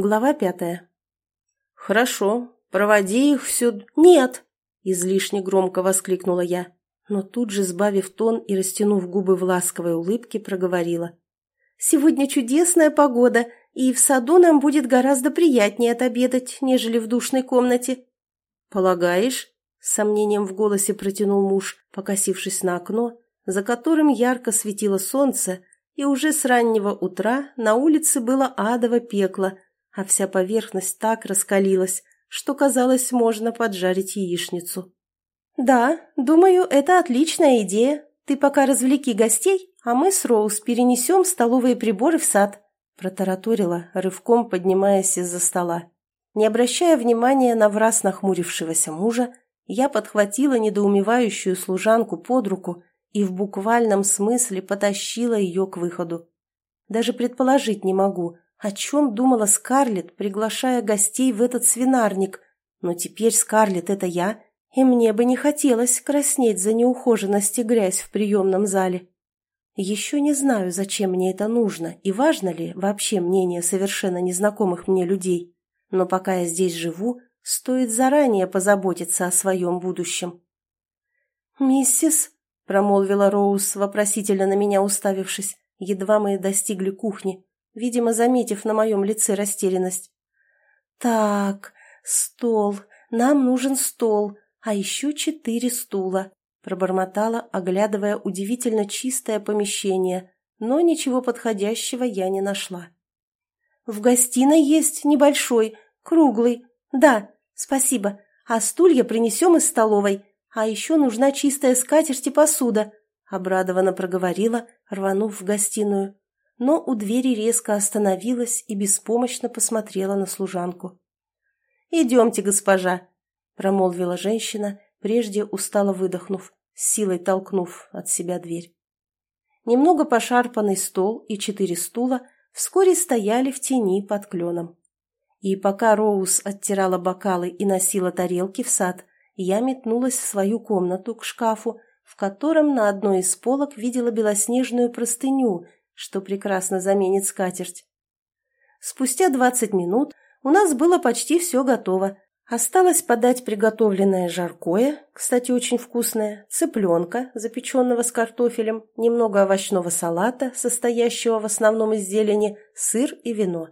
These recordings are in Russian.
Глава пятая. «Хорошо, проводи их сюда». «Нет!» – излишне громко воскликнула я, но тут же, сбавив тон и растянув губы в ласковой улыбке, проговорила. «Сегодня чудесная погода, и в саду нам будет гораздо приятнее отобедать, нежели в душной комнате». «Полагаешь?» – с сомнением в голосе протянул муж, покосившись на окно, за которым ярко светило солнце, и уже с раннего утра на улице было адово пекло – а вся поверхность так раскалилась, что, казалось, можно поджарить яичницу. «Да, думаю, это отличная идея. Ты пока развлеки гостей, а мы с Роуз перенесем столовые приборы в сад», протараторила, рывком поднимаясь из-за стола. Не обращая внимания на враз нахмурившегося мужа, я подхватила недоумевающую служанку под руку и в буквальном смысле потащила ее к выходу. Даже предположить не могу, о чем думала Скарлетт, приглашая гостей в этот свинарник? Но теперь Скарлетт — это я, и мне бы не хотелось краснеть за неухоженность и грязь в приемном зале. Еще не знаю, зачем мне это нужно и важно ли вообще мнение совершенно незнакомых мне людей. Но пока я здесь живу, стоит заранее позаботиться о своем будущем. «Миссис», — промолвила Роуз, вопросительно на меня уставившись, едва мы достигли кухни, видимо, заметив на моем лице растерянность. «Так, стол. Нам нужен стол, а еще четыре стула», пробормотала, оглядывая удивительно чистое помещение, но ничего подходящего я не нашла. «В гостиной есть небольшой, круглый. Да, спасибо. А стулья принесем из столовой. А еще нужна чистая скатерть и посуда», обрадованно проговорила, рванув в гостиную но у двери резко остановилась и беспомощно посмотрела на служанку. «Идемте, госпожа», — промолвила женщина, прежде устало выдохнув, силой толкнув от себя дверь. Немного пошарпанный стол и четыре стула вскоре стояли в тени под кленом. И пока Роуз оттирала бокалы и носила тарелки в сад, я метнулась в свою комнату к шкафу, в котором на одной из полок видела белоснежную простыню — что прекрасно заменит скатерть. Спустя двадцать минут у нас было почти все готово. Осталось подать приготовленное жаркое, кстати, очень вкусное, цыпленка, запеченного с картофелем, немного овощного салата, состоящего в основном из зелени, сыр и вино.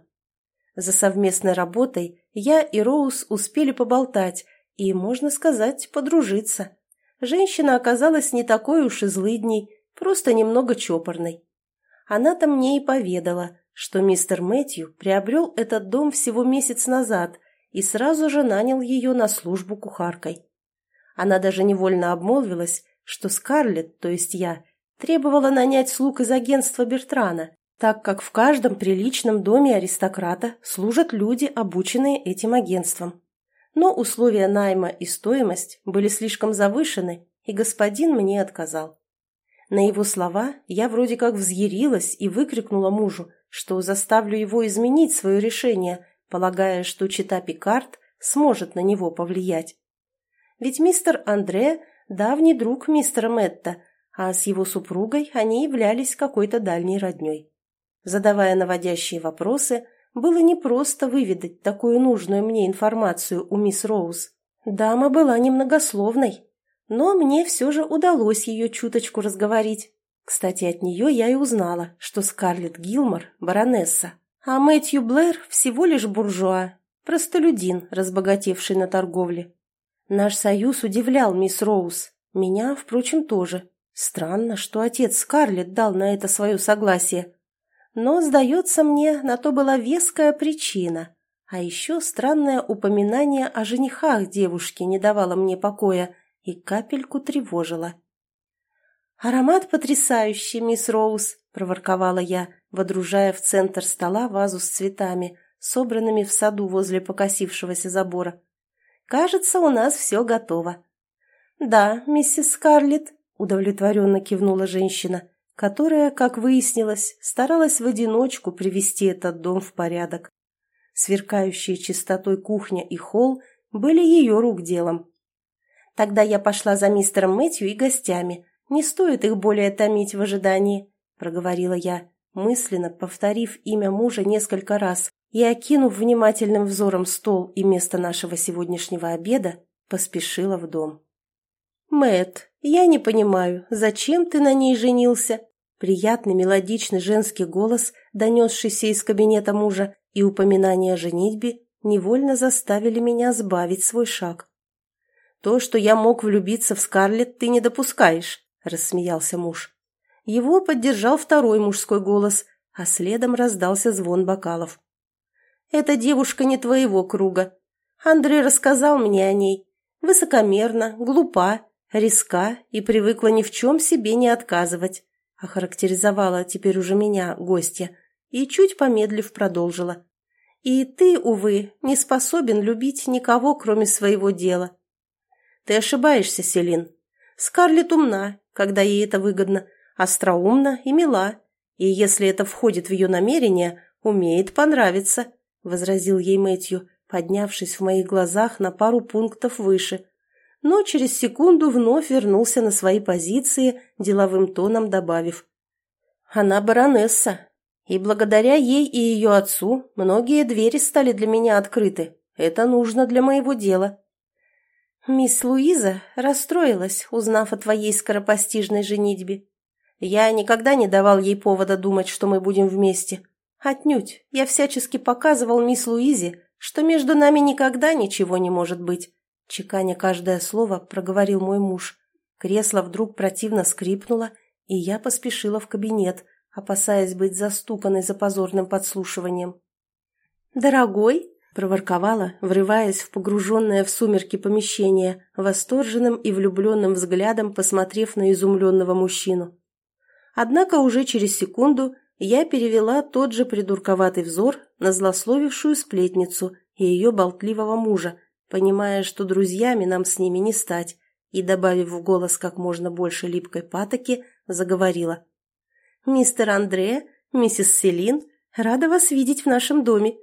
За совместной работой я и Роуз успели поболтать и, можно сказать, подружиться. Женщина оказалась не такой уж и злыдней, просто немного чопорной. Она-то мне и поведала, что мистер Мэтью приобрел этот дом всего месяц назад и сразу же нанял ее на службу кухаркой. Она даже невольно обмолвилась, что Скарлетт, то есть я, требовала нанять слуг из агентства Бертрана, так как в каждом приличном доме аристократа служат люди, обученные этим агентством. Но условия найма и стоимость были слишком завышены, и господин мне отказал. На его слова я вроде как взъярилась и выкрикнула мужу, что заставлю его изменить свое решение, полагая, что чита Пикард сможет на него повлиять. Ведь мистер Андре – давний друг мистера Мэтта, а с его супругой они являлись какой-то дальней родней. Задавая наводящие вопросы, было непросто выведать такую нужную мне информацию у мисс Роуз. Дама была немногословной, но мне все же удалось ее чуточку разговорить. Кстати, от нее я и узнала, что Скарлетт Гилмор – баронесса, а Мэтью Блэр – всего лишь буржуа, простолюдин, разбогатевший на торговле. Наш союз удивлял мисс Роуз, меня, впрочем, тоже. Странно, что отец Скарлетт дал на это свое согласие. Но, сдается мне, на то была веская причина. А еще странное упоминание о женихах девушки не давало мне покоя – и капельку тревожила. «Аромат потрясающий, мисс Роуз!» – проворковала я, водружая в центр стола вазу с цветами, собранными в саду возле покосившегося забора. «Кажется, у нас все готово». «Да, миссис Скарлетт», – удовлетворенно кивнула женщина, которая, как выяснилось, старалась в одиночку привести этот дом в порядок. Сверкающие чистотой кухня и холл были ее рук делом. Тогда я пошла за мистером Мэтью и гостями. Не стоит их более томить в ожидании», — проговорила я, мысленно повторив имя мужа несколько раз, и, окинув внимательным взором стол и место нашего сегодняшнего обеда, поспешила в дом. Мэт, я не понимаю, зачем ты на ней женился?» Приятный мелодичный женский голос, донесшийся из кабинета мужа, и упоминание о женитьбе невольно заставили меня сбавить свой шаг. «То, что я мог влюбиться в Скарлетт, ты не допускаешь», — рассмеялся муж. Его поддержал второй мужской голос, а следом раздался звон бокалов. «Эта девушка не твоего круга. Андрей рассказал мне о ней. Высокомерна, глупа, риска и привыкла ни в чем себе не отказывать», — охарактеризовала теперь уже меня гостья и, чуть помедлив, продолжила. «И ты, увы, не способен любить никого, кроме своего дела». «Ты ошибаешься, Селин. Скарлетт умна, когда ей это выгодно, остроумна и мила, и если это входит в ее намерение, умеет понравиться», — возразил ей Мэтью, поднявшись в моих глазах на пару пунктов выше. Но через секунду вновь вернулся на свои позиции, деловым тоном добавив. «Она баронесса, и благодаря ей и ее отцу многие двери стали для меня открыты. Это нужно для моего дела». «Мисс Луиза расстроилась, узнав о твоей скоропостижной женитьбе. Я никогда не давал ей повода думать, что мы будем вместе. Отнюдь, я всячески показывал мисс Луизе, что между нами никогда ничего не может быть». Чеканя каждое слово, проговорил мой муж. Кресло вдруг противно скрипнуло, и я поспешила в кабинет, опасаясь быть застуканной за позорным подслушиванием. «Дорогой!» – проворковала, врываясь в погруженное в сумерки помещение, восторженным и влюбленным взглядом посмотрев на изумленного мужчину. Однако уже через секунду я перевела тот же придурковатый взор на злословившую сплетницу и ее болтливого мужа, понимая, что друзьями нам с ними не стать, и, добавив в голос как можно больше липкой патоки, заговорила. «Мистер Андре, миссис Селин, рада вас видеть в нашем доме.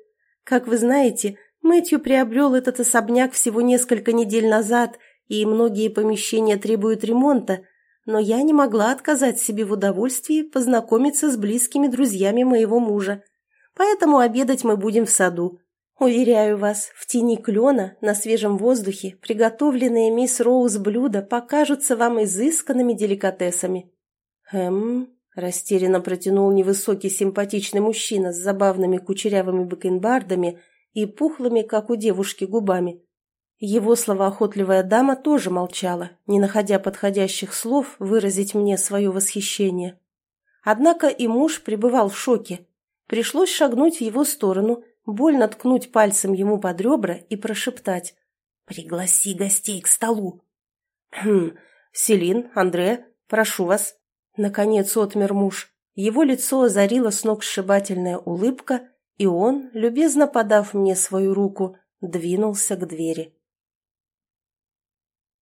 Как вы знаете, Мэтью приобрел этот особняк всего несколько недель назад, и многие помещения требуют ремонта, но я не могла отказать себе в удовольствии познакомиться с близкими друзьями моего мужа. Поэтому обедать мы будем в саду. Уверяю вас, в тени клена, на свежем воздухе, приготовленные мисс Роуз блюда покажутся вам изысканными деликатесами. Эм, Растерянно протянул невысокий симпатичный мужчина с забавными кучерявыми бакенбардами и пухлыми, как у девушки, губами. Его словоохотливая дама тоже молчала, не находя подходящих слов выразить мне свое восхищение. Однако и муж пребывал в шоке. Пришлось шагнуть в его сторону, больно ткнуть пальцем ему под ребра и прошептать «Пригласи гостей к столу». «Хм, Селин, Андре, прошу вас», Наконец отмер муж. Его лицо озарила сногсшибательная улыбка, и он, любезно подав мне свою руку, двинулся к двери.